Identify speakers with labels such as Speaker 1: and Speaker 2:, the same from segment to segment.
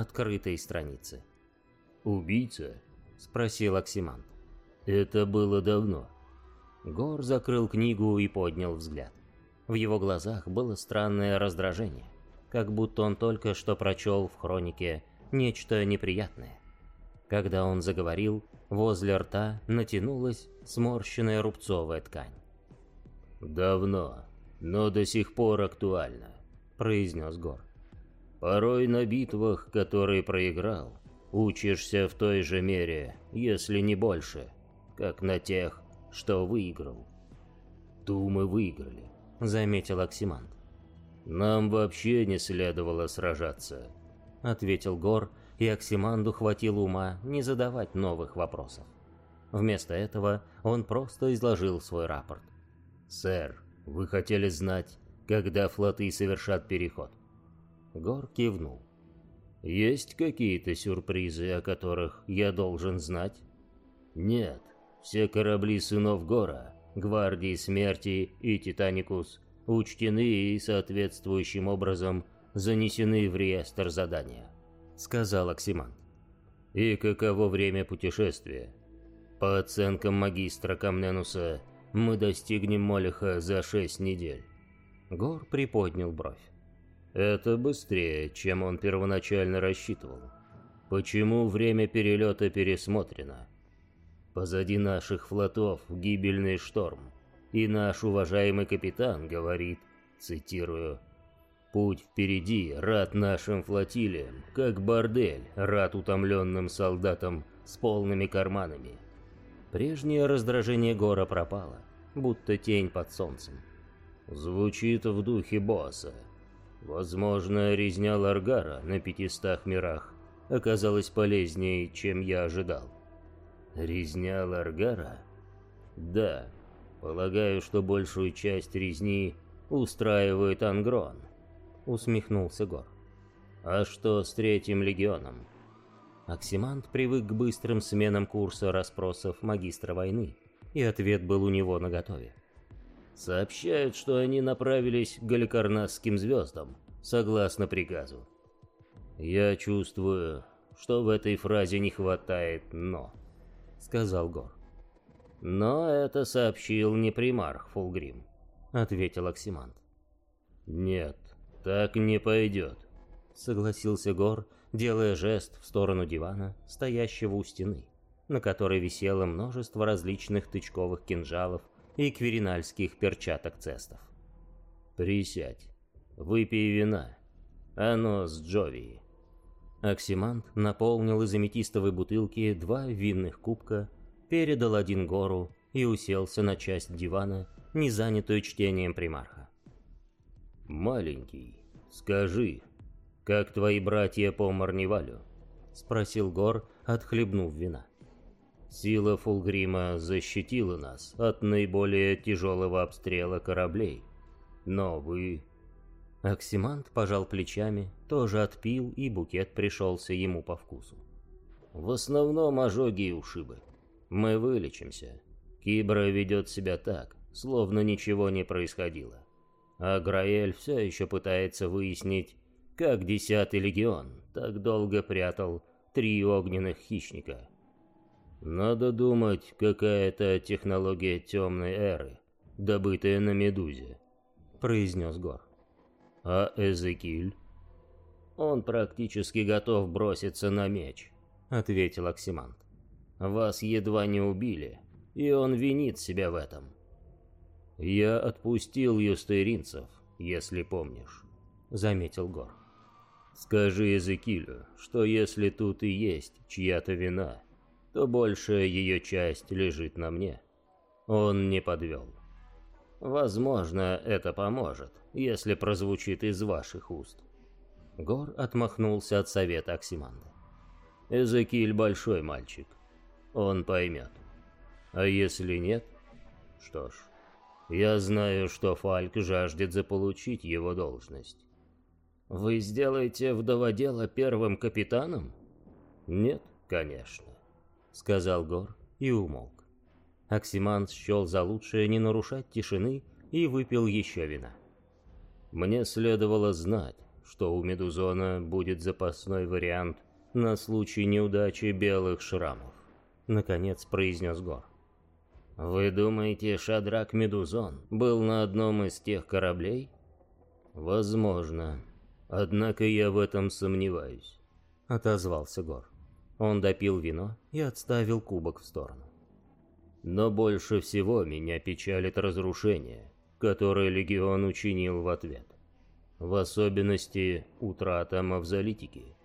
Speaker 1: открытой страницы.
Speaker 2: «Убийца?»
Speaker 1: — спросил Оксимант.
Speaker 2: «Это было давно».
Speaker 1: Гор закрыл книгу и поднял взгляд. В его глазах было странное раздражение, как будто он только что прочел в хронике нечто неприятное. Когда он заговорил, возле рта натянулась сморщенная рубцовая ткань.
Speaker 2: «Давно, но до сих пор актуально», — произнес Гор. «Порой на битвах, которые проиграл, учишься в той же мере, если не больше, как на тех, что выиграл». «Ту мы выиграли», — заметил Оксимант. «Нам вообще не следовало сражаться», — ответил Гор, и Оксиманду хватило ума не задавать новых вопросов. Вместо этого он просто изложил свой рапорт. «Сэр, вы хотели знать, когда флоты совершат переход?» Гор кивнул. «Есть какие-то сюрпризы, о которых я должен знать?» «Нет, все корабли сынов Гора, Гвардии Смерти и Титаникус учтены и соответствующим образом занесены в реестр задания», — сказал Оксимант. «И каково время путешествия?» «По оценкам магистра Камненуса, мы достигнем Молеха за шесть недель». Гор приподнял бровь. «Это быстрее, чем он первоначально рассчитывал. Почему время перелета пересмотрено?» Позади наших флотов гибельный шторм, и наш уважаемый капитан говорит, цитирую, «Путь впереди рад нашим флотилиям, как бордель рад утомленным солдатам с полными карманами». Прежнее раздражение Гора пропало, будто тень под солнцем. Звучит в духе босса. Возможно, резня Ларгара на пятистах мирах оказалась полезнее, чем я ожидал. Резня Ларгара? Да, полагаю, что большую часть резни устраивает Ангрон. Усмехнулся Гор. А что с третьим легионом? Оксимант привык к быстрым сменам курса расспросов магистра войны, и ответ был у него наготове. Сообщают, что они направились к Галикарнасским звездам, согласно приказу. Я чувствую, что в этой фразе не хватает «но». — сказал Гор. «Но это сообщил не примарх Фулгрим», — ответил Оксимант. «Нет, так не пойдет», — согласился Гор, делая жест в сторону дивана, стоящего у стены, на которой висело множество различных тычковых кинжалов и квиринальских перчаток цестов. «Присядь, выпей вина, оно с Джовии». Оксимант наполнил из аметистовой бутылки два винных кубка, передал один гору и уселся на часть дивана, не занятую чтением примарха. «Маленький, скажи, как твои братья по Марневалю?» — спросил Гор, отхлебнув вина. «Сила Фулгрима защитила нас от наиболее тяжелого обстрела кораблей, но вы Оксимант пожал плечами, тоже отпил, и букет пришелся ему по вкусу. В основном ожоги и ушибы. Мы вылечимся. Кибра ведет себя так, словно ничего не происходило. А Граэль все еще пытается выяснить, как Десятый Легион так долго прятал три огненных хищника. Надо думать, какая-то технология темной эры, добытая на Медузе, произнес Гор. А Эзекиль? Он практически готов броситься на меч, ответил Оксимант. Вас едва не убили, и он винит себя в этом. Я отпустил юстеринцев, если помнишь, заметил Гор. Скажи Эзекилю, что если тут и есть чья-то вина, то большая ее часть лежит на мне. Он не подвел. Возможно, это поможет, если прозвучит из ваших уст. Гор отмахнулся от совета Оксиманды. Эзекиль большой мальчик. Он поймет. А если нет? Что ж, я знаю, что Фальк жаждет заполучить его должность. Вы сделаете вдоводела первым капитаном? Нет, конечно, сказал Гор и умолк. Оксимант счел за лучшее не нарушать тишины и выпил еще вина. Мне следовало знать, что у Медузона будет запасной вариант на случай неудачи белых шрамов», — наконец произнес Гор. «Вы думаете, Шадрак Медузон был на одном из тех кораблей?» «Возможно. Однако я в этом сомневаюсь», — отозвался Гор. Он допил вино и отставил кубок в сторону. «Но больше всего меня печалит разрушение, которое Легион учинил в ответ. В особенности утрата Мавзолитики.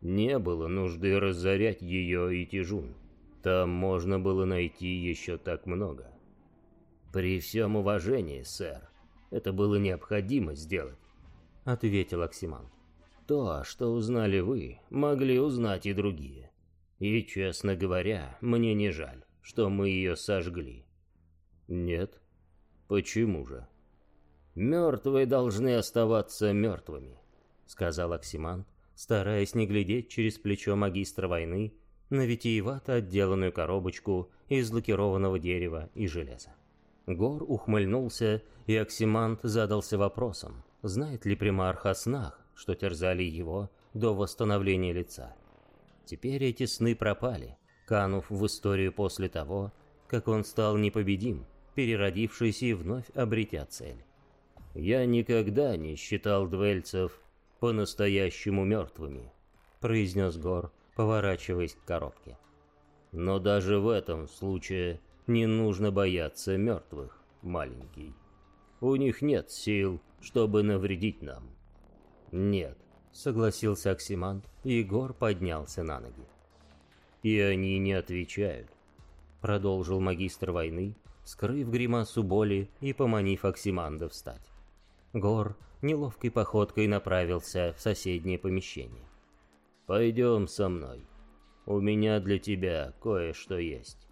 Speaker 2: Не было нужды разорять ее и Тижун. Там можно было найти еще так много. «При всем уважении, сэр, это было необходимо сделать», — ответил Оксиман. «То, что узнали вы, могли узнать и другие. И, честно говоря, мне не жаль, что мы ее сожгли». «Нет? Почему же?» «Мертвые должны оставаться мертвыми», — сказал Оксиман, стараясь не глядеть через плечо магистра войны на витиевато отделанную коробочку из лакированного дерева и железа. Гор ухмыльнулся, и Оксимант задался вопросом, знает ли примарх о снах, что терзали его до восстановления лица. Теперь эти сны пропали, канув в историю после того, как он стал непобедим, переродившись и вновь обретя цель. «Я никогда не считал двельцев по-настоящему мертвыми», — произнес Гор, поворачиваясь к коробке. Но даже в этом случае не нужно бояться мертвых, маленький. У них нет сил, чтобы навредить нам. Нет, согласился Оксимант, и Егор поднялся на ноги. И они не отвечают, продолжил магистр войны, скрыв гримасу боли и поманив Оксиманда встать. Гор неловкой походкой направился в соседнее помещение. Пойдем со мной. У меня для тебя кое-что есть.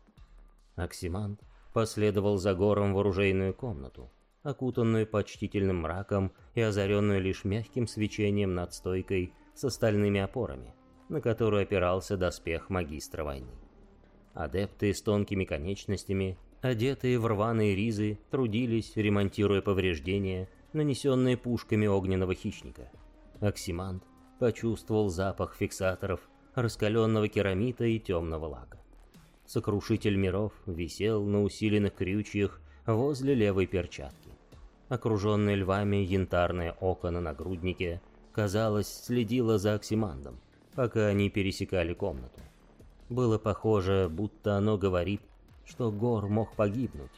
Speaker 2: Оксимант последовал за гором в оружейную комнату, окутанную почтительным мраком и озаренную лишь мягким свечением над стойкой с остальными опорами, на которую опирался доспех магистра войны. Адепты с тонкими конечностями, одетые в рваные ризы, трудились, ремонтируя повреждения, нанесенные пушками огненного хищника. Оксимант почувствовал запах фиксаторов, раскаленного керамита и темного лака. Сокрушитель миров висел на усиленных крючьях возле левой перчатки. Окруженное львами янтарное око на нагруднике, казалось, следило за Оксимандом, пока они пересекали комнату. Было похоже, будто оно говорит, что Гор мог погибнуть,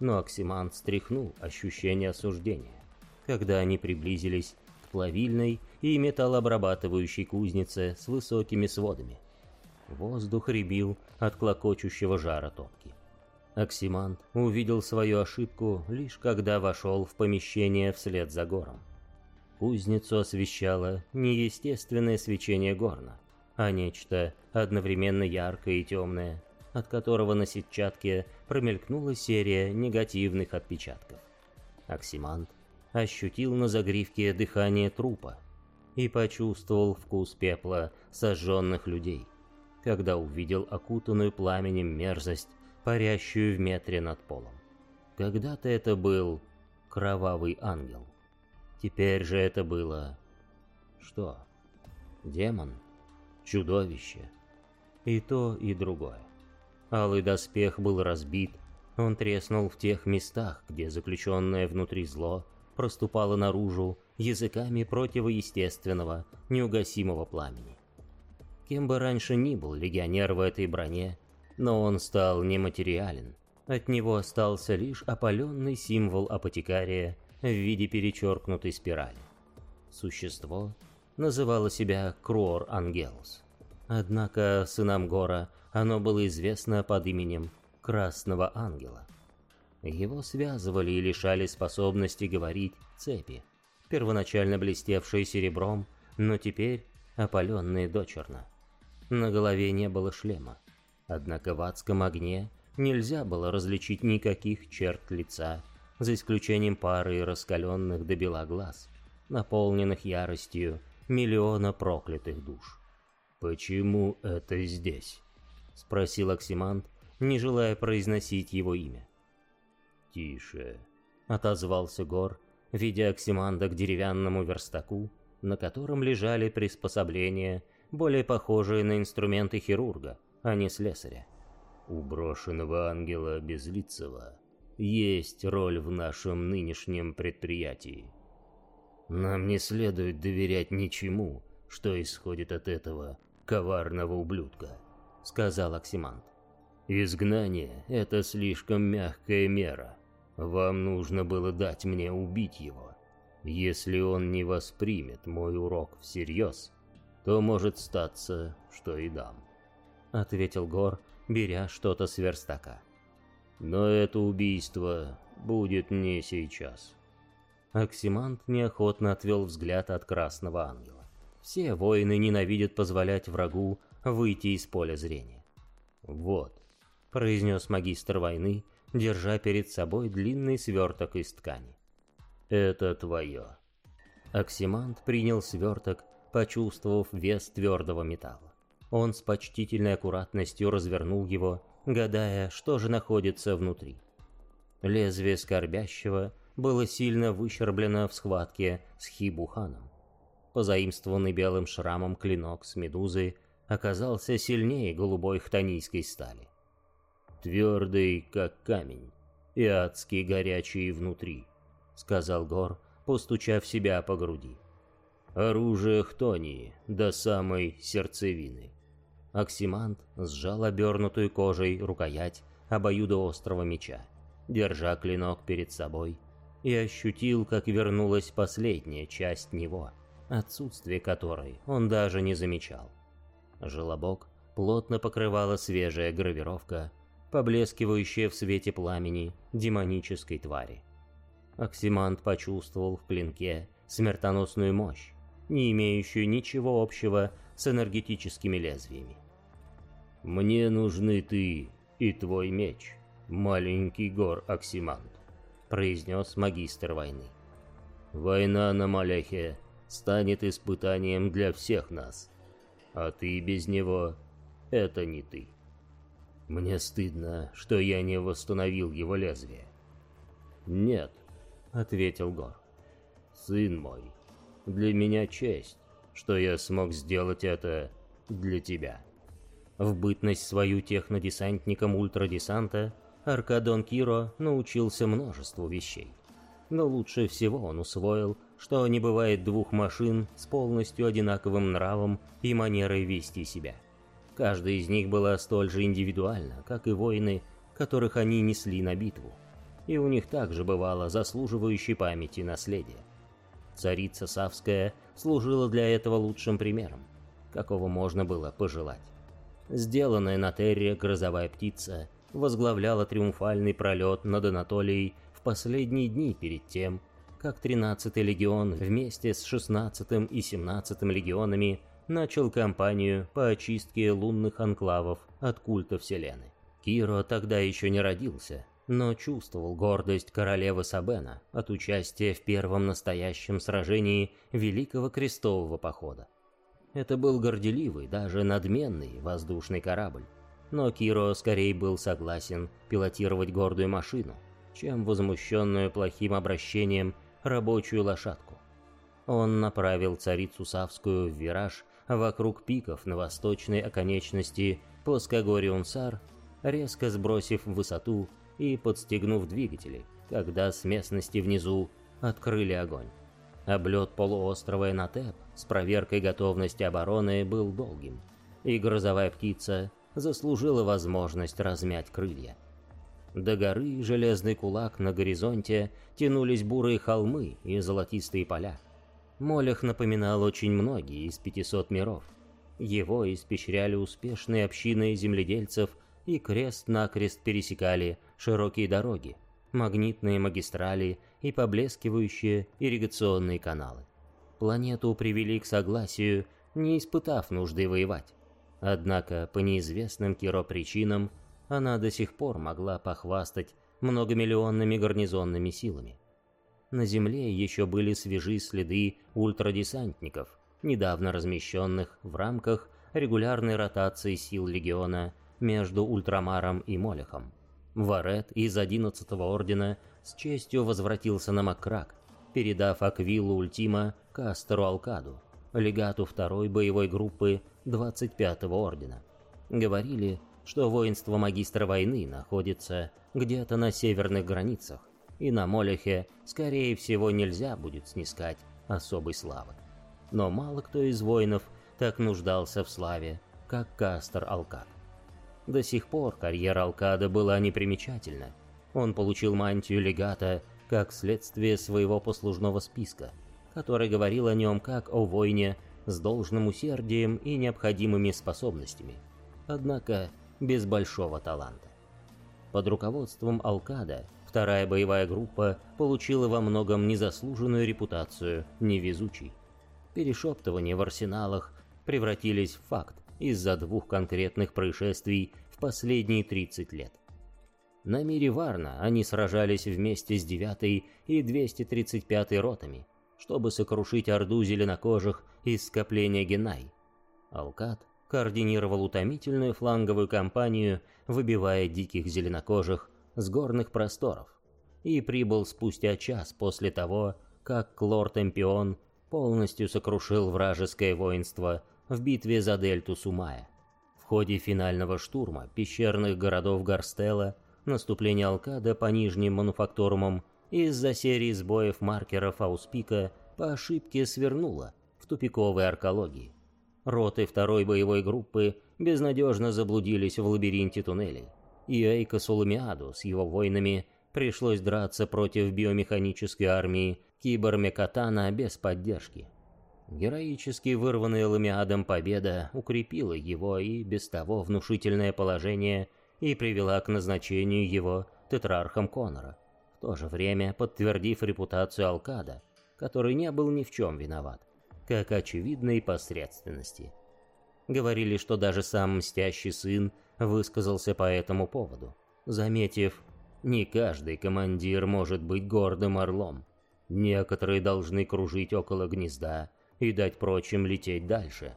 Speaker 2: но Оксиманд стряхнул ощущение осуждения, когда они приблизились плавильной и металлообрабатывающей кузнице с высокими сводами. Воздух рябил от клокочущего жара топки. Оксимант увидел свою ошибку лишь когда вошел в помещение вслед за гором. Кузницу освещало не естественное свечение горна, а нечто одновременно яркое и темное, от которого на сетчатке промелькнула серия негативных отпечатков. Оксимант ощутил на загривке дыхание трупа и почувствовал вкус пепла сожженных людей, когда увидел окутанную пламенем мерзость, парящую в метре над полом. Когда-то это был кровавый ангел. Теперь же это было... Что? Демон? Чудовище? И то, и другое. Алый доспех был разбит, он треснул в тех местах, где заключенное внутри зло проступала наружу языками противоестественного, неугасимого пламени. Кем бы раньше ни был легионер в этой броне, но он стал нематериален. От него остался лишь опаленный символ апотекария в виде перечеркнутой спирали. Существо называло себя Круор Ангелус. Однако сынам Гора оно было известно под именем Красного Ангела. Его связывали и лишали способности говорить цепи, первоначально блестевшие серебром, но теперь опаленные дочерно. На голове не было шлема, однако в адском огне нельзя было различить никаких черт лица, за исключением пары раскаленных до бела глаз, наполненных яростью миллиона проклятых душ. «Почему это здесь?» — спросил Оксимант, не желая произносить его имя. «Тише», — отозвался Гор, ведя Оксиманда к деревянному верстаку,
Speaker 1: на котором лежали приспособления, более похожие на инструменты хирурга, а не слесаря.
Speaker 2: У брошенного ангела Безлицева есть роль в нашем нынешнем предприятии. Нам не следует доверять ничему, что исходит от этого коварного ублюдка, сказал Оксимант. Изгнание — это слишком мягкая мера. Вам нужно было дать мне убить его. Если он не воспримет мой урок всерьез, то может статься, что и дам.
Speaker 1: Ответил Гор, беря что-то с верстака.
Speaker 2: Но это убийство будет не сейчас.
Speaker 1: Оксимант неохотно отвел взгляд от Красного Ангела. Все воины ненавидят позволять врагу выйти из поля зрения.
Speaker 2: «Вот», —
Speaker 1: произнес магистр войны, держа перед собой длинный сверток из ткани.
Speaker 2: «Это твое».
Speaker 1: Оксимант принял сверток, почувствовав вес твердого металла. Он с почтительной аккуратностью развернул его, гадая, что же находится внутри. Лезвие скорбящего было сильно выщерблено в схватке с Хибуханом. Позаимствованный белым шрамом клинок с медузы оказался сильнее голубой хтонийской стали.
Speaker 2: «Твердый, как камень, и адски горячий внутри», — сказал Гор, постучав себя по груди. «Оружие Хтонии до самой сердцевины».
Speaker 1: Оксимант сжал обернутую кожей рукоять обоюдоострого меча, держа клинок перед собой, и ощутил, как вернулась последняя часть него, отсутствие которой он даже не замечал. Желобок плотно покрывала свежая гравировка, поблескивающая в свете пламени демонической твари. Оксимант почувствовал в клинке смертоносную мощь, не имеющую ничего общего с энергетическими лезвиями.
Speaker 2: «Мне нужны ты и твой меч, маленький гор Оксимант», — произнес магистр войны. «Война на Маляхе станет испытанием для всех нас, а ты без него — это не ты. Мне стыдно, что я не восстановил его лезвие». «Нет», — ответил Гор. «Сын мой, для меня честь, что я смог сделать это для тебя».
Speaker 1: В бытность свою технодесантником ультрадесанта Аркадон Киро научился множеству вещей. Но лучше всего он усвоил, что не бывает двух машин с полностью одинаковым нравом и манерой вести себя. Каждая из них была столь же индивидуальна, как и воины, которых они несли на битву. И у них также бывало заслуживающей памяти наследие. Царица Савская служила для этого лучшим примером, какого можно было пожелать. Сделанная на Терре грозовая птица возглавляла триумфальный пролет над Анатолией в последние дни перед тем, как 13-й легион вместе с 16-м и 17-м легионами начал кампанию по очистке лунных анклавов от культа Вселенной. Киро тогда еще не родился, но чувствовал гордость королевы Сабена от участия в первом настоящем сражении Великого Крестового Похода. Это был горделивый, даже надменный воздушный корабль. Но Киро скорее был согласен пилотировать гордую машину, чем возмущенную плохим обращением рабочую лошадку. Он направил царицу Савскую в вираж вокруг пиков на восточной оконечности Плоскогорье-Унсар, резко сбросив высоту и подстегнув двигатели, когда с местности внизу открыли огонь. Облет полуострова Энатеп с проверкой готовности обороны был долгим, и грозовая птица заслужила возможность размять крылья. До горы железный кулак на горизонте тянулись бурые холмы и золотистые поля. Молях напоминал очень многие из 500 миров. Его испещряли успешные общины земледельцев и крест-накрест пересекали широкие дороги, магнитные магистрали и поблескивающие ирригационные каналы. Планету привели к согласию, не испытав нужды воевать. Однако, по неизвестным Киро причинам, она до сих пор могла похвастать многомиллионными гарнизонными силами. На Земле еще были свежи следы ультрадесантников, недавно размещенных в рамках регулярной ротации сил Легиона между Ультрамаром и Молехом. Варет из 11-го ордена с честью возвратился на Макрак, передав Аквилу Ультима Кастеру Алкаду, легату второй боевой группы 25-го ордена. Говорили, что воинство магистра войны находится где-то на северных границах, и на Молехе, скорее всего, нельзя будет снискать особой славы. Но мало кто из воинов так нуждался в славе, как Кастер Алкад. До сих пор карьера Алкада была непримечательна. Он получил мантию легата как следствие своего послужного списка, который говорил о нем как о воине с должным усердием и необходимыми способностями, однако без большого таланта. Под руководством Алкада вторая боевая группа получила во многом незаслуженную репутацию невезучей. Перешептывания в арсеналах превратились в факт из-за двух конкретных происшествий в последние 30 лет. На мире Варна они сражались вместе с 9 и 235 ротами, чтобы сокрушить орду зеленокожих из скопления Генай. Алкат координировал утомительную фланговую кампанию, выбивая диких зеленокожих с горных просторов, и прибыл спустя час после того, как Клор Темпион полностью сокрушил вражеское воинство в битве за дельту Сумая. В ходе финального штурма пещерных городов Гарстела наступление Алкада по нижним мануфактурумам из-за серии сбоев маркеров Ауспика по ошибке свернуло в тупиковой аркологии. Роты второй боевой группы безнадежно заблудились в лабиринте туннелей, и Эйка Сулумиаду с его воинами пришлось драться против биомеханической армии Кибер-Мекатана без поддержки. Героически вырванная Ламиадом победа укрепила его и без того внушительное положение и привела к назначению его тетрархом Конора, в то же время подтвердив репутацию Алкада, который не был ни в чем виноват, как очевидной посредственности. Говорили, что даже сам мстящий сын высказался по этому поводу, заметив, не каждый командир может быть гордым орлом. Некоторые должны кружить около гнезда и дать прочим лететь дальше.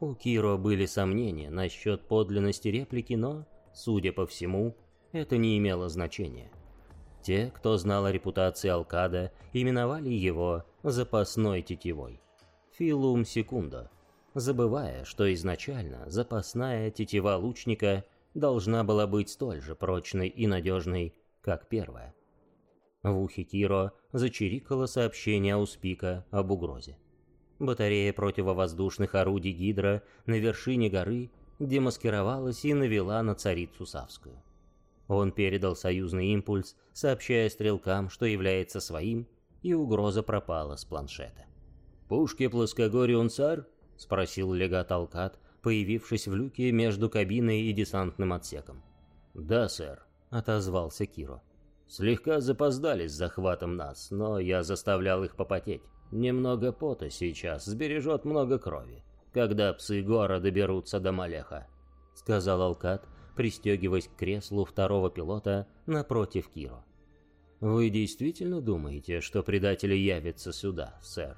Speaker 1: У Киро были сомнения насчет подлинности реплики, но, судя по всему, это не имело значения. Те, кто знал о репутации Алкада, именовали его «запасной тетивой» — «филум секундо», забывая, что изначально запасная тетива лучника должна была быть столь же прочной и надежной, как первая. В ухе Киро зачирикало сообщение Успика об угрозе. Батарея противовоздушных орудий Гидра на вершине горы демаскировалась и навела на царицу Савскую. Он передал союзный импульс, сообщая стрелкам, что является своим, и угроза пропала с планшета. «Пушки плоскогорье царь?» — спросил легат Алкат, появившись в люке между кабиной и десантным отсеком. «Да, сэр», — отозвался Киро. «Слегка запоздали с захватом нас, но я заставлял их попотеть. Немного пота сейчас сбережет много крови, когда псы гора доберутся до Малеха», — сказал Алкат, пристегиваясь к креслу второго пилота напротив Киро. «Вы действительно думаете, что предатели явятся сюда, сэр?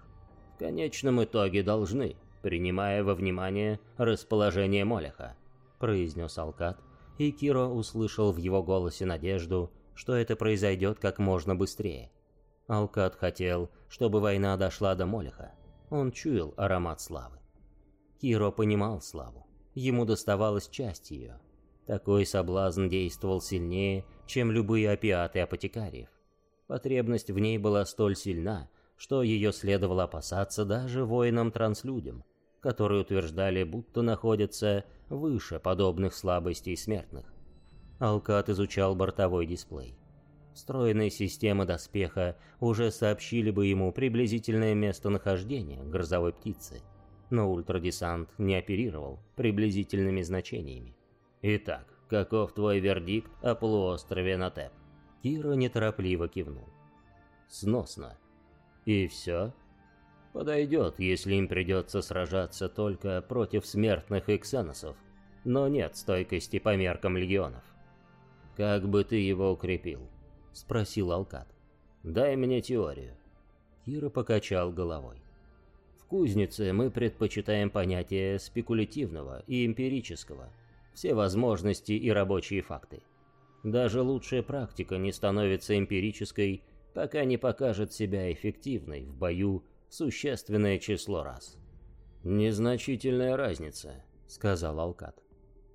Speaker 1: В конечном итоге должны, принимая во внимание расположение Молеха», — произнес Алкат, и Киро услышал в его голосе надежду, что это произойдет как можно быстрее. Алкат хотел, чтобы война дошла до Молеха. Он чуял аромат славы. Киро понимал славу. Ему доставалась часть ее. Такой соблазн действовал сильнее, чем любые опиаты апотекариев. Потребность в ней была столь сильна, что ее следовало опасаться даже воинам-транслюдям, которые утверждали, будто находятся выше подобных слабостей смертных. Алкат изучал бортовой дисплей. Встроенные системы доспеха уже сообщили бы ему приблизительное местонахождение грозовой птицы, но ультрадесант не оперировал приблизительными значениями. «Итак, каков твой вердикт о полуострове Натеп?» Кира неторопливо кивнул. «Сносно. И все?» «Подойдет, если им придется сражаться только против смертных и но нет стойкости по меркам легионов. Как бы ты его укрепил?» — спросил Алкат. «Дай мне теорию». Кира покачал головой. «В кузнице мы предпочитаем понятие спекулятивного и эмпирического, все возможности и рабочие факты. Даже лучшая практика не становится эмпирической, пока не покажет себя эффективной в бою существенное число раз.
Speaker 2: «Незначительная разница», — сказал Алкат.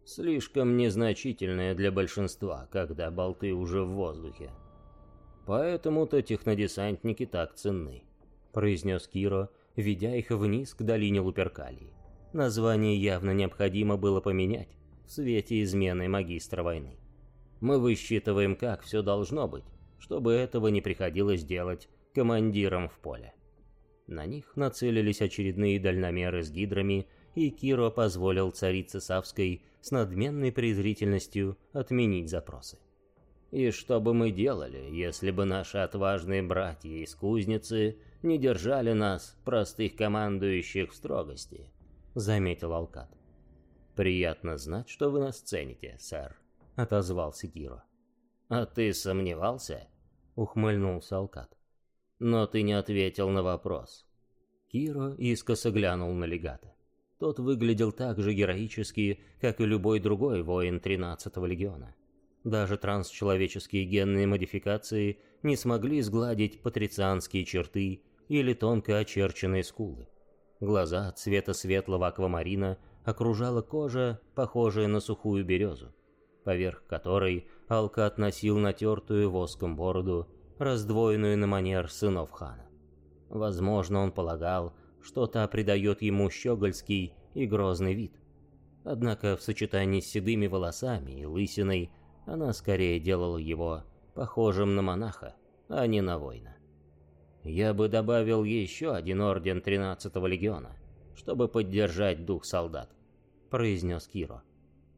Speaker 1: «Слишком незначительная для большинства, когда болты уже в воздухе. Поэтому-то технодесантники так ценны», — произнес Киро, ведя их вниз к долине Луперкалии. Название явно необходимо было поменять в свете измены магистра войны. Мы высчитываем, как все должно быть, чтобы этого не приходилось делать командиром в поле. На них нацелились очередные дальномеры с гидрами, и Киро позволил царице Савской с надменной презрительностью отменить запросы. И что бы мы делали, если бы наши отважные братья из кузницы не держали нас, простых командующих, в строгости? Заметил Алкат. Приятно знать, что вы нас цените, сэр, отозвался Киро. А ты сомневался? Ухмыльнулся Алкат. Но ты не ответил на вопрос. Киро искоса глянул на легата. Тот выглядел так же героически, как и любой другой воин 13-го легиона. Даже трансчеловеческие генные модификации не смогли сгладить патрицианские черты или тонко очерченные скулы. Глаза цвета светлого аквамарина окружала кожа, похожая на сухую березу, поверх которой Алка относил натертую воском бороду раздвоенную на манер сынов хана. Возможно, он полагал, что та придает ему щегольский и грозный вид. Однако в сочетании с седыми волосами и лысиной она скорее делала его похожим на монаха, а не на воина. Я бы добавил еще один орден 13-го легиона, чтобы поддержать дух солдат, произнес Киро.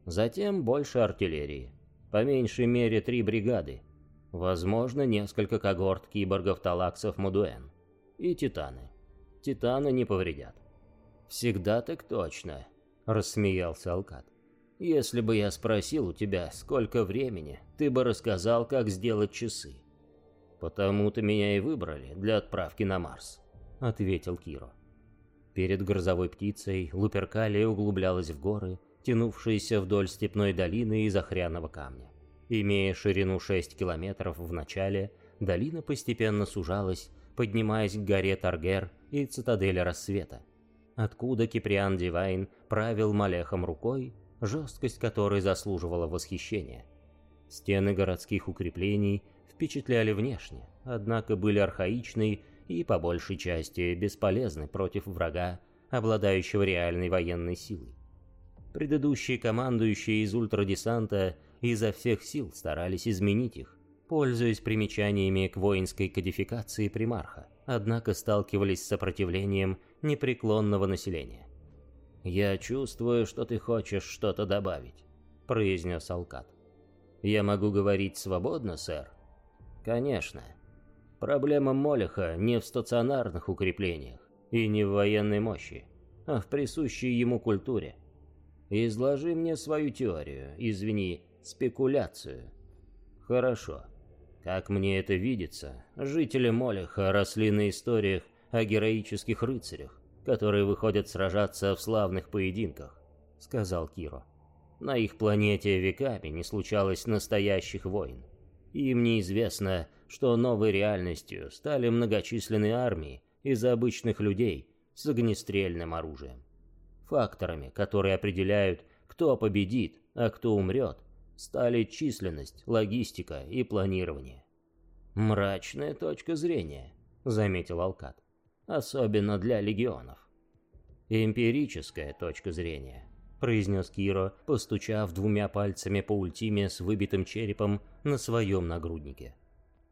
Speaker 1: Затем больше артиллерии, по меньшей мере три бригады, Возможно, несколько когорт киборгов-талаксов Мудуэн. И титаны. Титаны не повредят. «Всегда так точно», — рассмеялся Алкат. «Если бы я спросил у тебя, сколько времени, ты бы рассказал, как сделать часы». «Потому-то меня и выбрали для отправки на Марс», — ответил Киро. Перед грозовой птицей Луперкалия углублялась в горы, тянувшиеся вдоль степной долины из охряного камня. Имея ширину 6 километров в начале, долина постепенно сужалась, поднимаясь к горе Таргер и цитадели рассвета, откуда Киприан Дивайн правил Малехом рукой, жесткость которой заслуживала восхищения. Стены городских укреплений впечатляли внешне, однако были архаичны и по большей части бесполезны против врага, обладающего реальной военной силой. Предыдущие командующие из ультрадесанта изо всех сил старались изменить их, пользуясь примечаниями к воинской кодификации примарха, однако сталкивались с сопротивлением непреклонного населения. «Я чувствую, что ты хочешь что-то добавить», — произнес Алкат. «Я могу говорить свободно, сэр?» «Конечно. Проблема Молеха не в стационарных укреплениях и не в военной мощи, а в присущей ему культуре. Изложи мне свою теорию, извини, спекуляцию. Хорошо. Как мне это видится, жители Молеха росли на историях о героических рыцарях, которые выходят сражаться в славных поединках, сказал Киро. На их планете веками не случалось настоящих войн. Им неизвестно, что новой реальностью стали многочисленные армии из обычных людей с огнестрельным оружием. Факторами, которые определяют, кто победит, а кто умрет, стали численность, логистика и планирование. «Мрачная точка зрения», — заметил Алкат, — «особенно для легионов». «Эмпирическая точка зрения», — произнес Киро, постучав двумя пальцами по ультиме с выбитым черепом на своем нагруднике.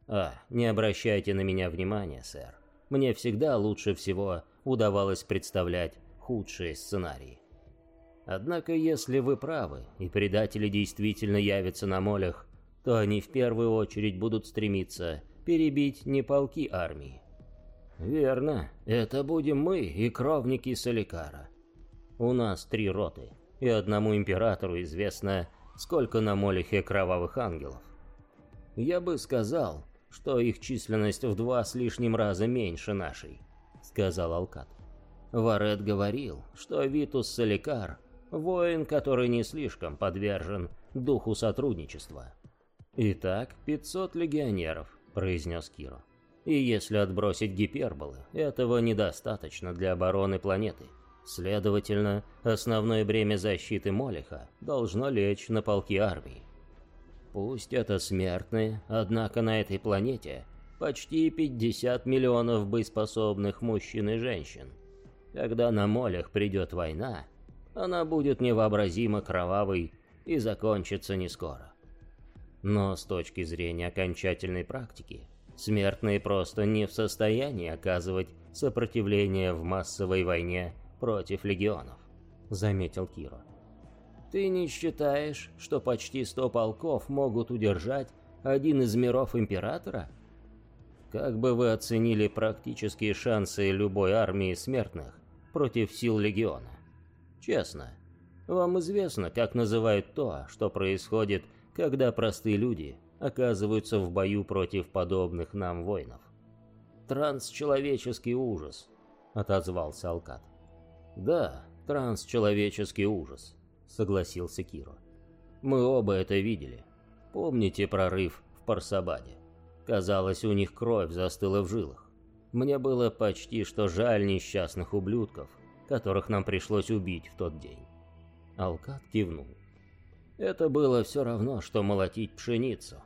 Speaker 1: «А, не обращайте на меня внимания, сэр. Мне всегда лучше всего удавалось представлять худшие сценарии. Однако, если вы правы, и предатели действительно явятся на молях, то они в первую очередь будут стремиться перебить не полки армии. Верно, это будем мы и кровники Соликара. У нас три роты, и одному императору известно, сколько на молихе кровавых ангелов. Я бы сказал, что их численность в два с лишним раза меньше нашей, сказал Алкат. Варет говорил, что Витус Соликар – воин, который не слишком подвержен духу сотрудничества. «Итак, 500 легионеров», – произнес Киро. И если отбросить гиперболы, этого недостаточно для обороны планеты. Следовательно, основное бремя защиты Молиха должно лечь на полки армии. Пусть это смертные, однако на этой планете почти 50 миллионов боеспособных мужчин и женщин. Когда на Молях придет война, она будет невообразимо кровавой и закончится не скоро. Но с точки зрения окончательной практики, смертные просто не в состоянии оказывать сопротивление в массовой войне против легионов, заметил Киро. Ты не считаешь, что почти сто полков могут удержать один из миров Императора? Как бы вы оценили практические шансы любой армии смертных против сил Легиона? Честно, вам известно, как называют то, что происходит, когда простые люди оказываются в бою против подобных нам воинов. «Трансчеловеческий ужас», — отозвался Алкат. «Да, трансчеловеческий ужас», — согласился Киро. «Мы оба это видели. Помните прорыв в Парсабаде? Казалось, у них кровь застыла в жилах. Мне было почти что жаль несчастных ублюдков, которых нам пришлось убить в тот день. Алкат кивнул. Это было все равно, что молотить пшеницу.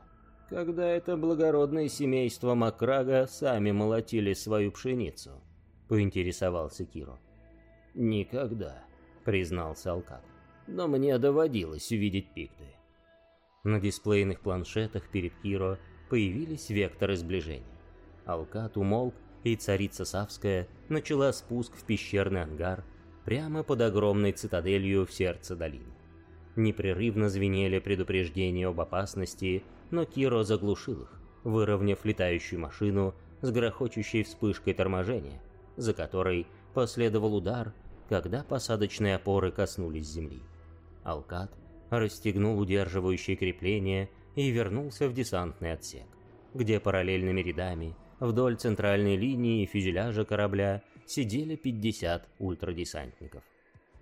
Speaker 1: Когда это благородное семейство Макрага сами молотили свою пшеницу, поинтересовался Киро. Никогда, признался Алкат. Но мне доводилось увидеть пикты. На дисплейных планшетах перед Киро появились векторы сближения. Алкат умолк, и царица Савская начала спуск в пещерный ангар прямо под огромной цитаделью в сердце долины. Непрерывно звенели предупреждения об опасности, но Киро заглушил их, выровняв летающую машину с грохочущей вспышкой торможения, за которой последовал удар, когда посадочные опоры коснулись земли. Алкат расстегнул удерживающие крепления и вернулся в десантный отсек, где параллельными рядами вдоль центральной линии фюзеляжа корабля сидели 50 ультрадесантников.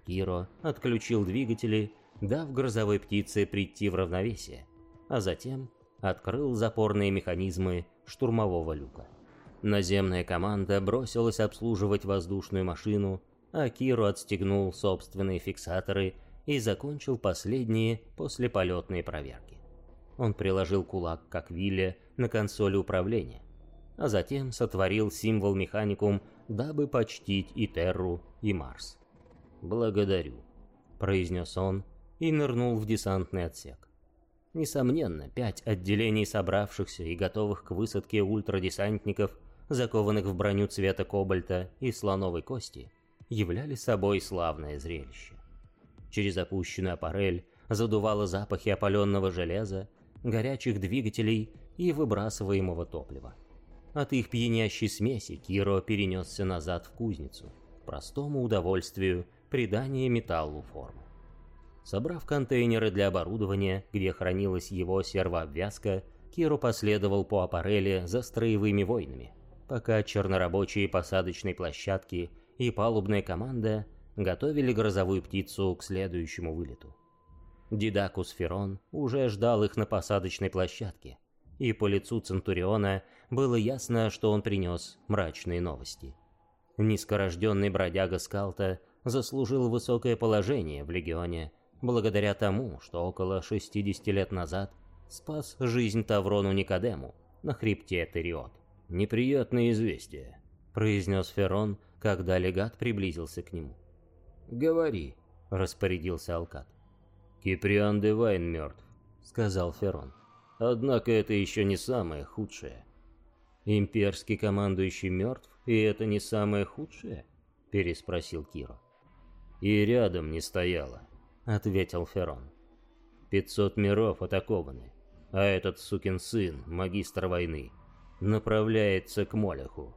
Speaker 1: Киро отключил двигатели, дав грозовой птице прийти в равновесие, а затем открыл запорные механизмы штурмового люка. Наземная команда бросилась обслуживать воздушную машину, а Киро отстегнул собственные фиксаторы и закончил последние послеполетные проверки. Он приложил кулак к аквиле на консоли управления, а затем сотворил символ механикум дабы почтить и Терру, и Марс. «Благодарю», — произнес он и нырнул в десантный отсек. Несомненно, пять отделений собравшихся и готовых к высадке ультрадесантников, закованных в броню цвета кобальта и слоновой кости, являли собой славное зрелище. Через опущенную аппарель задувало запахи опаленного железа, горячих двигателей и выбрасываемого топлива. От их пьянящей смеси Киро перенесся назад в кузницу, к простому удовольствию придания металлу формы. Собрав контейнеры для оборудования, где хранилась его сервообвязка, Киро последовал по аппарели за строевыми войнами, пока чернорабочие посадочной площадки и палубная команда готовили грозовую птицу к следующему вылету. Дидакус Ферон уже ждал их на посадочной площадке, и по лицу Центуриона было ясно, что он принес мрачные новости. Низкорожденный бродяга Скалта заслужил высокое положение в Легионе благодаря тому, что около 60 лет назад спас жизнь Таврону Никодему на хребте Териот. «Неприятное известие», — произнес Ферон, когда легат приблизился к нему. «Говори», — распорядился Алкат. «Киприан Девайн мертв», — сказал Ферон. Однако это еще не самое худшее. Имперский командующий мертв, и это не самое худшее? Переспросил Киро. И рядом не стояло, ответил Ферон. Пятьсот миров атакованы, а этот сукин сын, магистр войны, направляется к Моляху.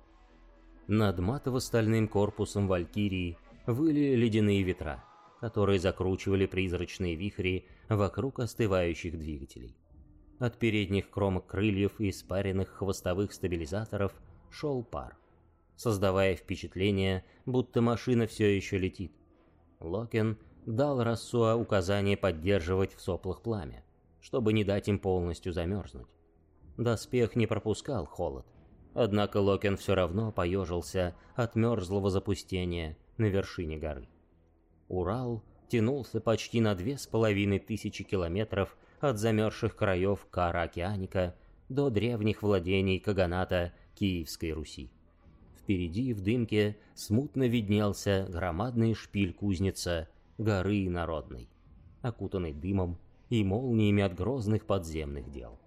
Speaker 1: Над матово-стальным корпусом Валькирии выли ледяные ветра, которые закручивали призрачные вихри вокруг остывающих двигателей. От передних кромок крыльев и и спаренных хвостовых стабилизаторов шел пар, создавая впечатление, будто машина все еще летит. Локен дал Рассуа указание поддерживать в соплах пламя, чтобы не дать им полностью замерзнуть. Доспех не пропускал холод, Однако Локен все равно поежился от мерзлого запустения на вершине горы. Урал тянулся почти на две с половиной тысячи километров от замерзших краев Кара-Океаника до древних владений Каганата Киевской Руси. Впереди в дымке смутно виднелся громадный шпиль кузница горы Народной, окутанный дымом и молниями от грозных подземных дел.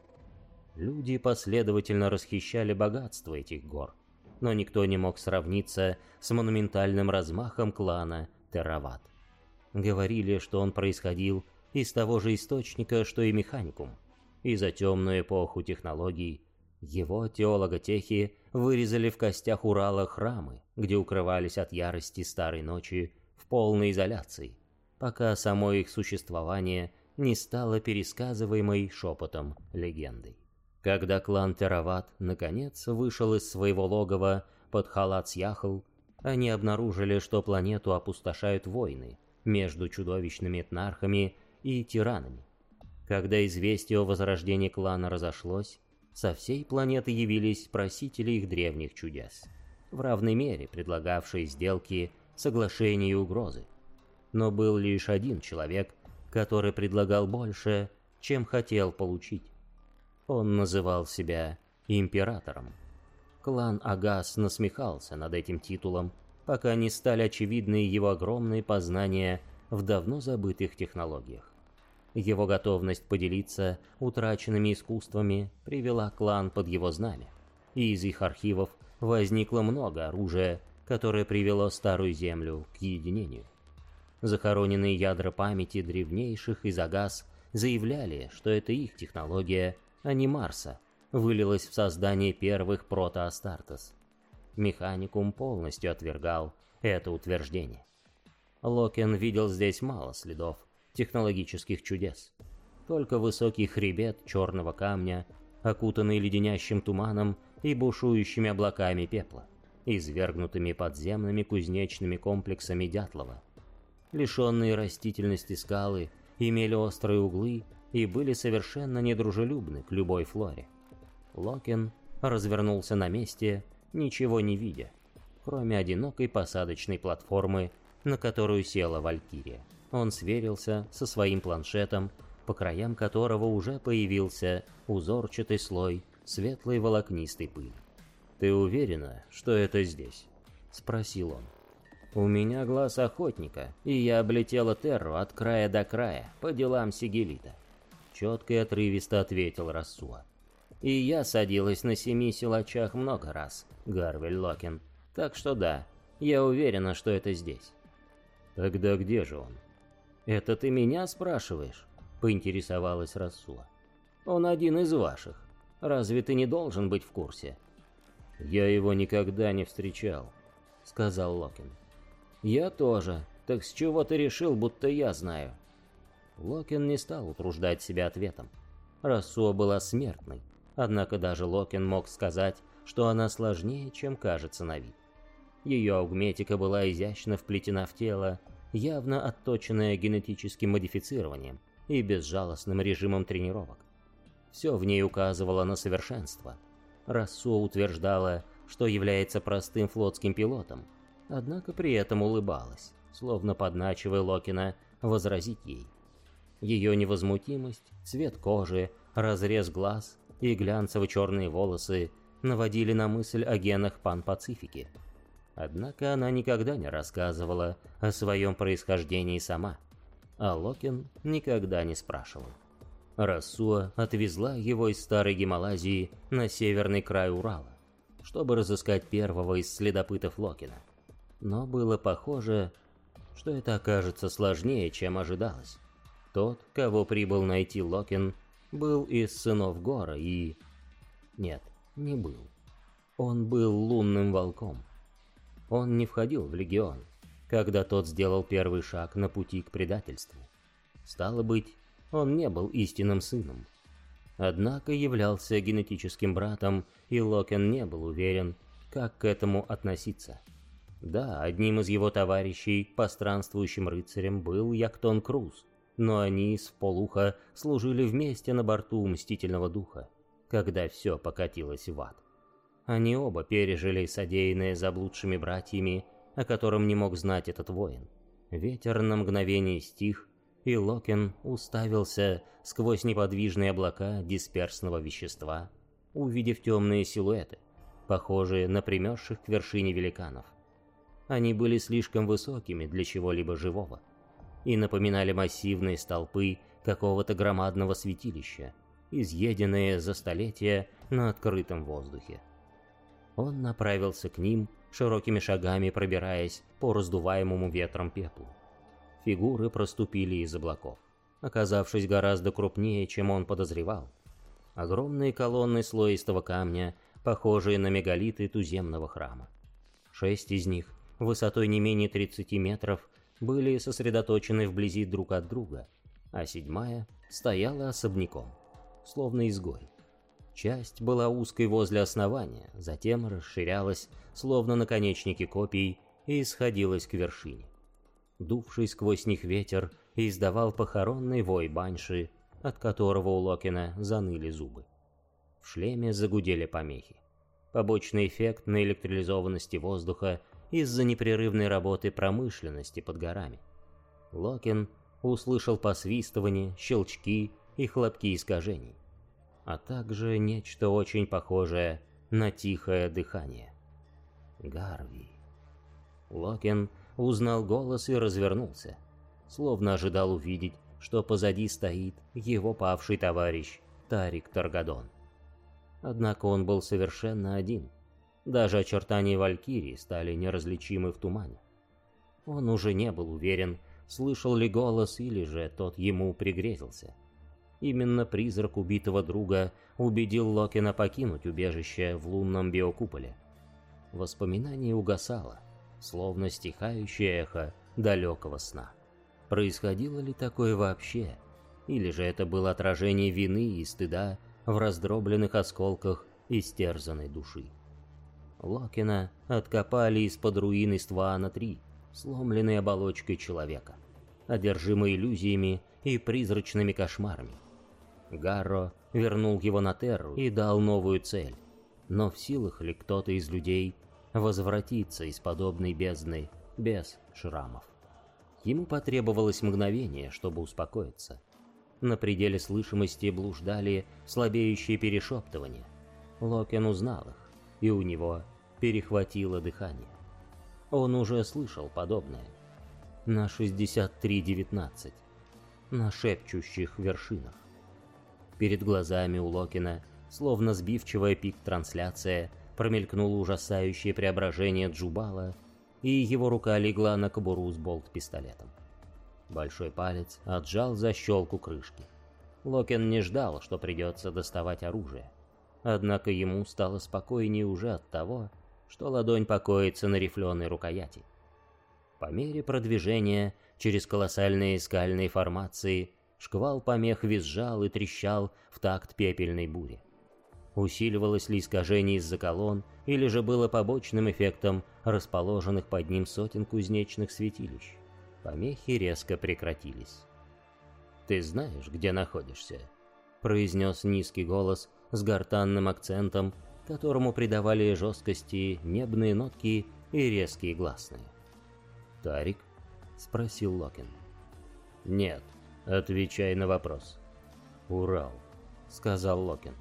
Speaker 1: Люди последовательно расхищали богатство этих гор, но никто не мог сравниться с монументальным размахом клана Терават. Говорили, что он происходил из того же источника, что и механикум, и за темную эпоху технологий его теологотехи вырезали в костях Урала храмы, где укрывались от ярости старой ночи в полной изоляции, пока само их существование не стало пересказываемой шепотом легендой. Когда клан Терават наконец вышел из своего логова под Халац-Яхл, они обнаружили, что планету опустошают войны между чудовищными этнархами и тиранами. Когда известие о возрождении клана разошлось, со всей планеты явились просители их древних чудес, в равной мере предлагавшие сделки, соглашения и угрозы. Но был лишь один человек, который предлагал больше, чем хотел получить. Он называл себя императором. Клан Агас насмехался над этим титулом, пока не стали очевидны его огромные познания в давно забытых технологиях. Его готовность поделиться утраченными искусствами привела клан под его знамя, и из их архивов возникло много оружия, которое привело Старую Землю к единению. Захороненные ядра памяти древнейших из Агас заявляли, что это их технология а не Марса, вылилось в создание первых протоастартес. Механикум полностью отвергал это утверждение. Локен видел здесь мало следов технологических чудес. Только высокий хребет черного камня, окутанный леденящим туманом и бушующими облаками пепла, извергнутыми подземными кузнечными комплексами Дятлова. Лишенные растительности скалы имели острые углы и были совершенно недружелюбны к любой флоре. Локин развернулся на месте, ничего не видя, кроме одинокой посадочной платформы, на которую села Валькирия. Он сверился со своим планшетом, по краям которого уже появился узорчатый слой светлой волокнистой пыли. «Ты уверена, что это здесь?» — спросил он. «У меня глаз охотника, и я облетела Терру от края до края по делам Сигелита четко и отрывисто ответил Рассуа. «И я садилась на семи силачах много раз, Гарвель Локин. Так что да, я уверена, что это здесь». «Тогда где же он?» «Это ты меня спрашиваешь?» — поинтересовалась Рассуа. «Он один из ваших. Разве ты не должен быть в курсе?» «Я его никогда не встречал», — сказал Локин. «Я тоже. Так с чего ты решил, будто я знаю?» Локин не стал утруждать себя ответом. Рассуа была смертной, однако даже Локин мог сказать, что она сложнее, чем кажется на вид. Ее аугметика была изящно вплетена в тело, явно отточенная генетическим модифицированием и безжалостным режимом тренировок. Все в ней указывало на совершенство. Рассуа утверждала, что является простым флотским пилотом, однако при этом улыбалась, словно подначивая Локина возразить ей. Ее невозмутимость, цвет кожи, разрез глаз и глянцево-черные волосы наводили на мысль о генах Пан-Пацифики. Однако она никогда не рассказывала о своем происхождении сама, а Локин никогда не спрашивал. Рассуа отвезла его из старой Гималазии на северный край Урала, чтобы разыскать первого из следопытов Локина. Но было похоже, что это окажется сложнее, чем ожидалось. Тот, кого прибыл найти Локин, был из сынов Гора и... Нет, не был. Он был лунным волком. Он не входил в легион, когда тот сделал первый шаг на пути к предательству. Стало быть, он не был истинным сыном. Однако являлся генетическим братом, и Локен не был уверен, как к этому относиться. Да, одним из его товарищей по странствующим рыцарям был Яктон Круз, но они с полуха служили вместе на борту Мстительного Духа, когда все покатилось в ад. Они оба пережили содеянное заблудшими братьями, о котором не мог знать этот воин. Ветер на мгновение стих, и Локен уставился сквозь неподвижные облака дисперсного вещества, увидев темные силуэты, похожие на примерзших к вершине великанов. Они были слишком высокими для чего-либо живого и напоминали массивные столпы какого-то громадного святилища, изъеденные за столетия на открытом воздухе. Он направился к ним, широкими шагами пробираясь по раздуваемому ветром пеплу. Фигуры проступили из облаков, оказавшись гораздо крупнее, чем он подозревал. Огромные колонны слоистого камня, похожие на мегалиты туземного храма. Шесть из них, высотой не менее 30 метров, были сосредоточены вблизи друг от друга, а седьмая стояла особняком, словно изгой. Часть была узкой возле основания, затем расширялась, словно наконечники копий, и сходилась к вершине. Дувший сквозь них ветер издавал похоронный вой банши, от которого у Локина заныли зубы. В шлеме загудели помехи. Побочный эффект на электролизованности воздуха из-за непрерывной работы промышленности под горами. Локин услышал посвистывание, щелчки и хлопки искажений а также нечто очень похожее на тихое дыхание. Гарви. Локин узнал голос и развернулся, словно ожидал увидеть, что позади стоит его павший товарищ Тарик Таргадон. Однако он был совершенно один. Даже очертания Валькирии стали неразличимы в тумане. Он уже не был уверен, слышал ли голос или же тот ему пригрезился. Именно призрак убитого друга убедил Локина покинуть убежище в лунном биокуполе. Воспоминание угасало, словно стихающее эхо далекого сна. Происходило ли такое вообще? Или же это было отражение вины и стыда в раздробленных осколках истерзанной души? Локина откопали из-под руин Иствана-3, сломленной оболочкой человека, одержимой иллюзиями и призрачными кошмарами. Гарро вернул его на Терру и дал новую цель. Но в силах ли кто-то из людей возвратиться из подобной бездны без шрамов? Ему потребовалось мгновение, чтобы успокоиться. На пределе слышимости блуждали слабеющие перешептывания. Локен узнал их, и у него перехватило дыхание. Он уже слышал подобное. На 63.19. На шепчущих вершинах. Перед глазами у Локина, словно сбивчивая пик-трансляция, промелькнуло ужасающее преображение Джубала, и его рука легла на кобуру с болт-пистолетом. Большой палец отжал защелку крышки. Локин не ждал, что придется доставать оружие. Однако ему стало спокойнее уже от того, что ладонь покоится на рифленой рукояти. По мере продвижения через колоссальные скальные формации Шквал помех визжал и трещал в такт пепельной бури. Усиливалось ли искажение из-за колонн, или же было побочным эффектом расположенных под ним сотен кузнечных святилищ? Помехи резко прекратились. «Ты знаешь, где находишься?» — произнес низкий голос с гортанным акцентом, которому придавали жесткости небные нотки и резкие гласные. «Тарик?» — спросил Локин. «Нет», Отвечай на вопрос. Урал, сказал Локин.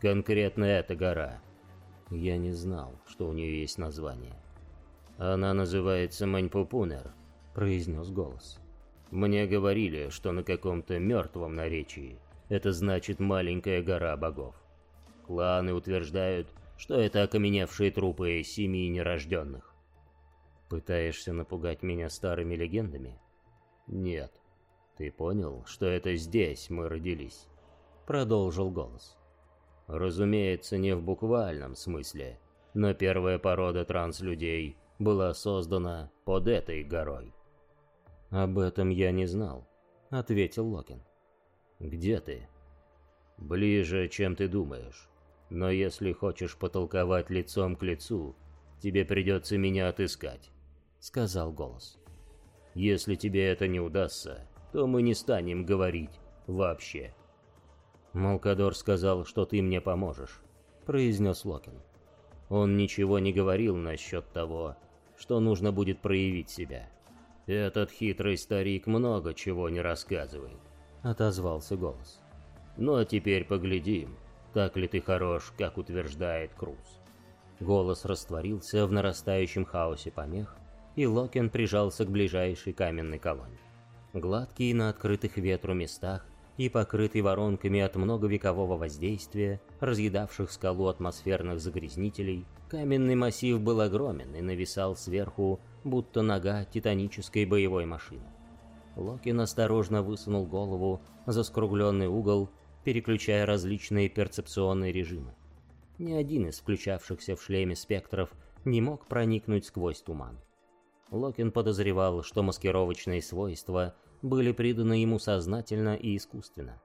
Speaker 1: Конкретно эта гора. Я не знал, что у нее есть название. Она называется Маньпупунер, произнес голос. Мне говорили, что на каком-то мертвом наречии это значит маленькая гора богов. Кланы утверждают, что это окаменевшие трупы семьи нерожденных. Пытаешься напугать меня старыми легендами? Нет. «Ты понял, что это здесь мы родились?» Продолжил голос. «Разумеется, не в буквальном смысле, но первая порода транслюдей была создана под этой горой». «Об этом я не знал», — ответил Локин. «Где ты?» «Ближе, чем ты думаешь. Но если хочешь потолковать лицом к лицу, тебе придется меня отыскать», — сказал голос. «Если тебе это не удастся, то мы не станем говорить вообще. Малкадор сказал, что ты мне поможешь, произнес Локин.
Speaker 2: Он ничего не говорил насчет того, что нужно будет проявить себя. Этот хитрый старик много чего не рассказывает, отозвался голос. Ну а теперь поглядим, так ли ты хорош, как утверждает Круз. Голос растворился в нарастающем хаосе помех, и Локен прижался к ближайшей каменной колонне. Гладкий на открытых ветру местах и покрытый воронками от многовекового воздействия, разъедавших скалу атмосферных загрязнителей, каменный массив был огромен и нависал сверху, будто нога титанической боевой машины. Локин осторожно высунул голову за скругленный угол, переключая различные перцепционные режимы. Ни один из включавшихся в шлеме спектров не мог проникнуть сквозь туман. Локин подозревал, что маскировочные свойства – были приданы ему сознательно и искусственно.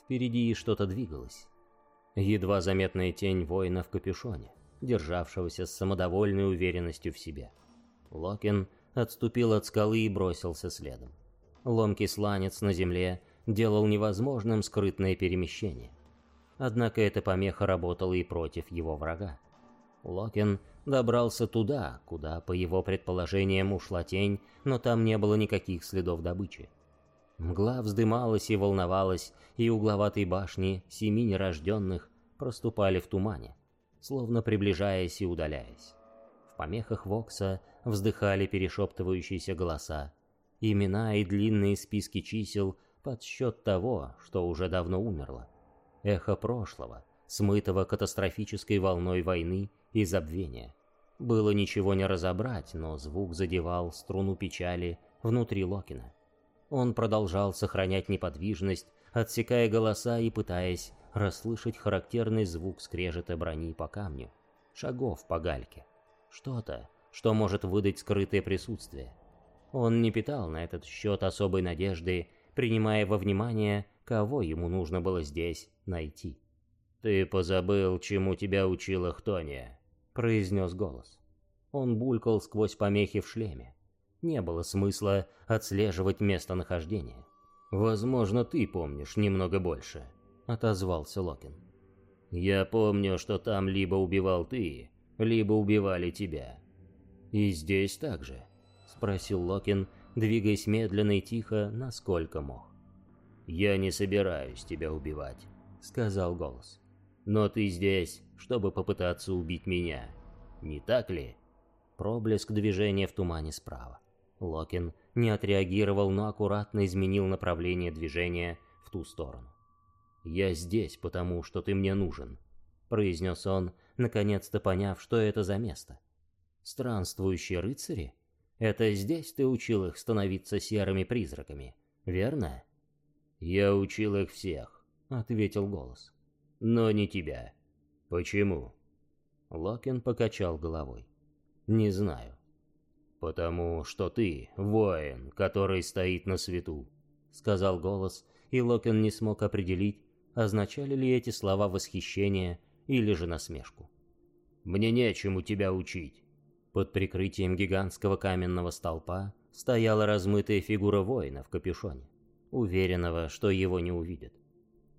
Speaker 2: Впереди что-то двигалось. Едва заметная тень воина в капюшоне, державшегося с самодовольной уверенностью в себе. Локин отступил от скалы и бросился следом. Ломкий сланец на земле делал невозможным скрытное перемещение. Однако эта помеха работала и против его врага. Локин добрался туда, куда, по его предположениям, ушла тень, но там не было никаких следов добычи. Мгла вздымалась и волновалась, и угловатые башни семи нерожденных проступали в тумане, словно приближаясь и удаляясь. В помехах Вокса вздыхали перешептывающиеся голоса, имена и длинные списки чисел под счет того, что уже давно умерло. Эхо прошлого, смытого катастрофической волной войны и забвения. Было ничего не разобрать, но звук задевал струну печали внутри Локина. Он продолжал сохранять неподвижность, отсекая голоса и пытаясь расслышать характерный звук скрежета брони по камню, шагов по гальке. Что-то, что может выдать скрытое присутствие. Он не питал на этот счет особой надежды, принимая во внимание, кого ему нужно было здесь найти. «Ты позабыл, чему тебя учила Хтония», произнес голос. Он булькал сквозь помехи в шлеме. Не было смысла отслеживать местонахождение. «Возможно, ты помнишь немного больше», — отозвался Локин. «Я помню, что там либо убивал ты, либо убивали тебя». «И здесь так же?» — спросил Локин, двигаясь медленно и тихо, насколько мог. «Я не собираюсь тебя убивать», — сказал голос. «Но ты здесь, чтобы попытаться убить меня. Не так ли? Проблеск движения в тумане справа. Локин не отреагировал, но аккуратно изменил направление движения в ту сторону. «Я здесь, потому что ты мне нужен», — произнес он, наконец-то поняв, что это за место. «Странствующие рыцари? Это здесь ты учил их становиться серыми призраками, верно?» «Я учил их всех», — ответил голос. «Но не тебя. «Почему?» Локин покачал головой. «Не знаю». «Потому что ты воин, который стоит на свету», — сказал голос, и Локин не смог определить, означали ли эти слова восхищение или же насмешку. «Мне нечему тебя учить». Под прикрытием гигантского каменного столпа стояла размытая фигура воина в капюшоне, уверенного, что его не увидят.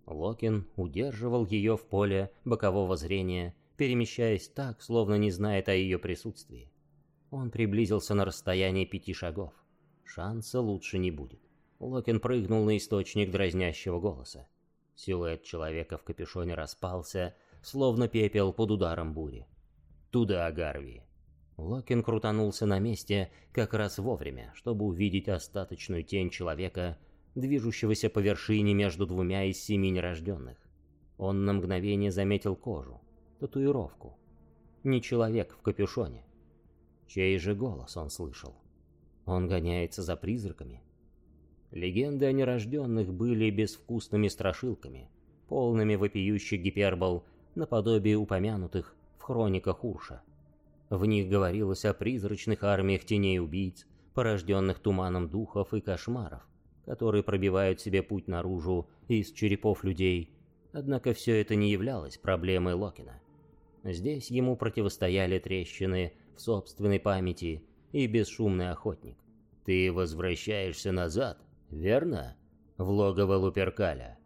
Speaker 2: Локин удерживал ее в поле бокового зрения, перемещаясь так, словно не знает о ее присутствии. Он приблизился на расстояние пяти шагов. Шанса лучше не будет. Локин прыгнул на источник дразнящего голоса. Силуэт человека в капюшоне распался, словно пепел под ударом бури. «Туда, Гарви!» Локин крутанулся на месте как раз вовремя, чтобы увидеть остаточную тень человека, движущегося по вершине между двумя из семи нерожденных. Он на мгновение заметил кожу, татуировку. Не человек в капюшоне. Чей же голос он слышал? Он гоняется за призраками. Легенды о нерожденных были безвкусными страшилками, полными вопиющих гипербол, наподобие упомянутых в хрониках Урша. В них говорилось о призрачных армиях теней-убийц, порожденных туманом духов и кошмаров, которые пробивают себе путь наружу из черепов людей, однако все это не являлось проблемой Локина. Здесь ему противостояли трещины в собственной памяти и бесшумный охотник. «Ты возвращаешься назад, верно? В логово Луперкаля».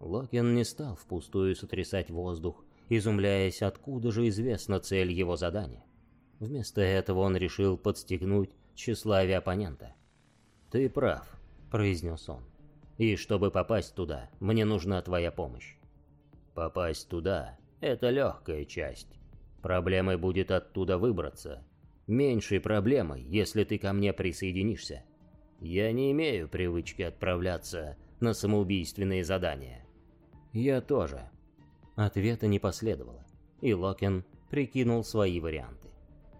Speaker 2: Локин не стал впустую сотрясать воздух
Speaker 1: изумляясь, откуда же известна цель его задания. Вместо этого он решил подстегнуть тщеславие оппонента. «Ты прав», — произнес он. «И чтобы попасть туда, мне нужна твоя помощь». «Попасть туда — это легкая часть. Проблемой будет оттуда выбраться. Меньшей проблемой, если ты ко мне присоединишься. Я не имею привычки отправляться на самоубийственные задания». «Я тоже». Ответа не последовало, и Локин прикинул свои варианты.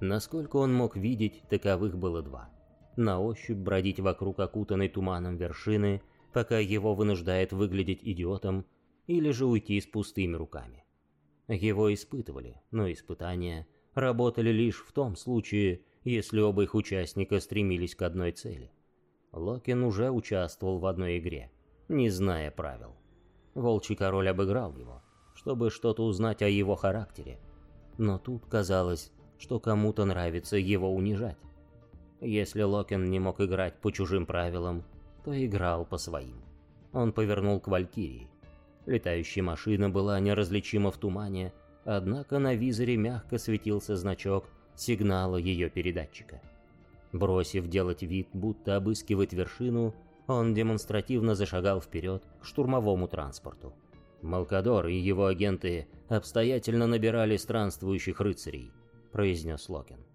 Speaker 1: Насколько он мог видеть, таковых было два. На ощупь бродить вокруг окутанной туманом вершины, пока его вынуждает выглядеть идиотом, или же уйти с пустыми руками. Его испытывали, но испытания работали лишь в том случае, если оба их участника стремились к одной цели. Локин уже участвовал в одной игре, не зная правил. Волчий король обыграл его, чтобы что-то узнать о его характере. Но тут казалось, что кому-то нравится его унижать. Если Локин не мог играть по чужим правилам, то играл по своим. Он повернул к Валькирии. Летающая машина была неразличима в тумане, однако на визоре мягко светился значок сигнала ее передатчика. Бросив делать вид, будто обыскивает вершину, он демонстративно зашагал вперед к штурмовому транспорту. Малкадор и его агенты обстоятельно набирали странствующих рыцарей, произнес Локин.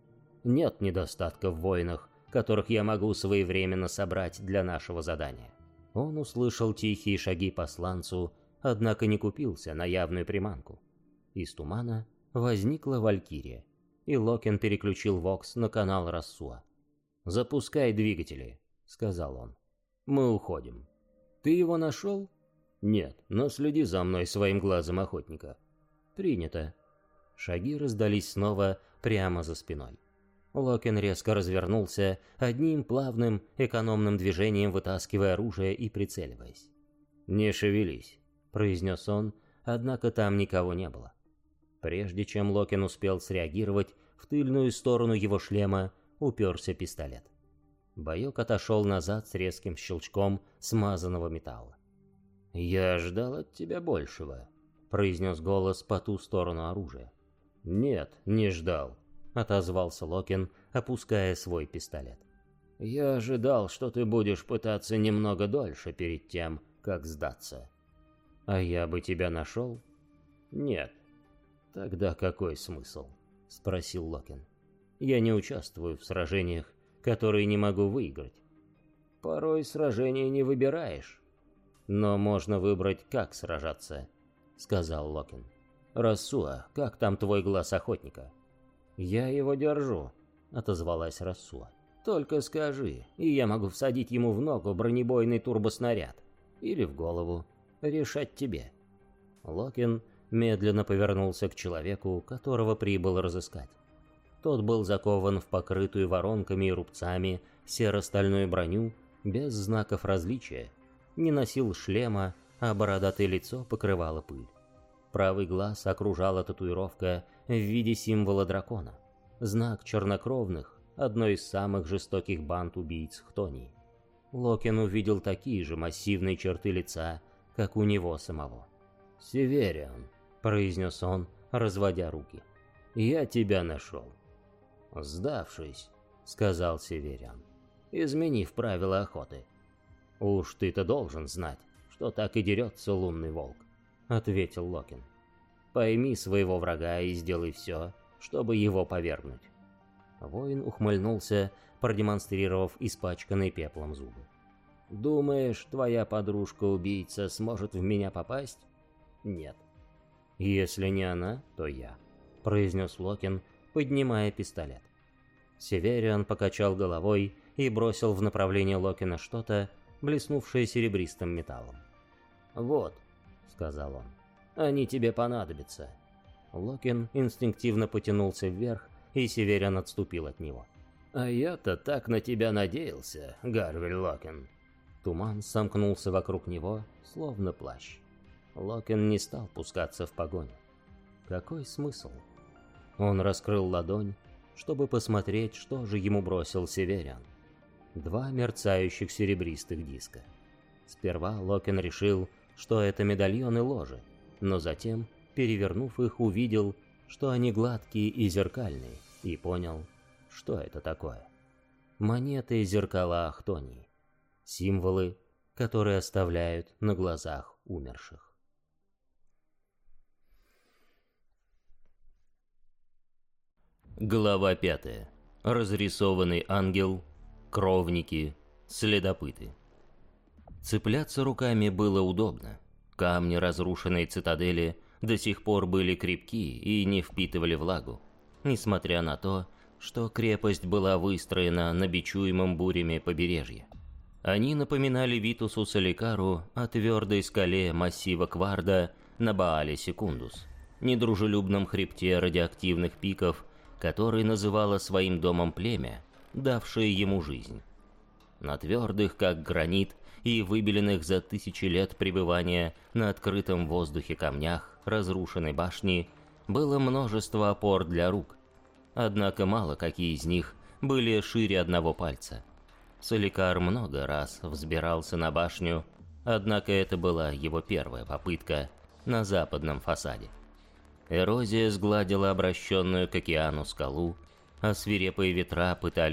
Speaker 1: Нет недостатка в воинах, которых я могу своевременно собрать для нашего задания. Он услышал тихие шаги посланцу, однако не купился на явную приманку. Из тумана возникла Валькирия, и Локин переключил Вокс на канал Рассуа. «Запускай двигатели», — сказал он. «Мы уходим». «Ты его нашел?» «Нет, но следи за мной своим глазом охотника». «Принято». Шаги раздались снова прямо за спиной. Локин резко развернулся, одним плавным, экономным движением вытаскивая оружие и прицеливаясь. «Не шевелись», — произнес он, однако там никого не было. Прежде чем Локин успел среагировать, в тыльную сторону его шлема уперся пистолет. Боек отошел назад с резким щелчком смазанного металла. «Я ждал от тебя большего», — произнес голос по ту сторону оружия. «Нет, не ждал», — отозвался Локин, опуская свой пистолет. «Я ожидал, что ты будешь пытаться немного дольше перед тем, как сдаться». «А я бы тебя нашел?» «Нет». «Тогда какой смысл?» — спросил Локин. «Я не участвую в сражениях, которые не могу выиграть. Порой сражения не выбираешь. Но можно выбрать, как сражаться», — сказал Локин. «Рассуа, как там твой глаз охотника?» «Я его держу», — отозвалась Рассуа. «Только скажи, и я могу всадить ему в ногу бронебойный турбоснаряд. Или в голову. Решать тебе». Локин медленно повернулся к человеку, которого прибыл разыскать. Тот был закован в покрытую воронками и рубцами серо-стальную броню без знаков различия, не носил шлема, а бородатое лицо покрывало пыль. Правый глаз окружала татуировка в виде символа дракона. Знак чернокровных, одной из самых жестоких банд убийц Хтонии. Локин увидел такие же массивные черты лица, как у него самого. «Севериан», — произнес он, разводя руки, — «я тебя нашел». «Сдавшись», — сказал Севериан, изменив правила охоты. «Уж ты-то должен знать, что так и дерется лунный волк. — ответил Локин. «Пойми своего врага и сделай все, чтобы его повергнуть». Воин ухмыльнулся, продемонстрировав испачканный пеплом зубы. «Думаешь, твоя подружка-убийца сможет в меня попасть?» «Нет». «Если не она, то я», — произнес Локин, поднимая пистолет. Севериан покачал головой и бросил в направлении Локина что-то, блеснувшее серебристым металлом. «Вот, сказал он. «Они тебе понадобятся». Локин инстинктивно потянулся вверх, и Северян отступил от него. «А я-то так на тебя надеялся, Гарвель Локин». Туман сомкнулся вокруг него, словно плащ. Локин не стал пускаться в погоню. Какой смысл? Он раскрыл ладонь, чтобы посмотреть, что же ему бросил Северян. Два мерцающих серебристых диска. Сперва Локин решил, что это медальоны ложи, но затем Перевернув их, увидел, что они гладкие и зеркальные, и понял, что это такое. Монеты и зеркала Ахтонии. Символы, которые оставляют на глазах умерших.
Speaker 2: Глава 5. Разрисованный ангел, кровники, следопыты. Цепляться руками было удобно. Камни разрушенной цитадели до сих пор были крепки и не впитывали влагу, несмотря на то, что крепость была выстроена на бичуемом бурями побережье. Они напоминали Витусу Саликару о твердой скале массива Кварда на Баале Секундус, недружелюбном хребте радиоактивных пиков, который называло своим домом племя, давшее ему жизнь. На твердых, как гранит, и выбеленных за тысячи лет пребывания на открытом воздухе камнях разрушенной башни было множество опор для рук, однако мало какие из них были шире одного пальца. Соликар много раз взбирался на башню, однако это была его первая попытка на западном фасаде. Эрозия сгладила обращенную к океану скалу, а свирепые ветра пытались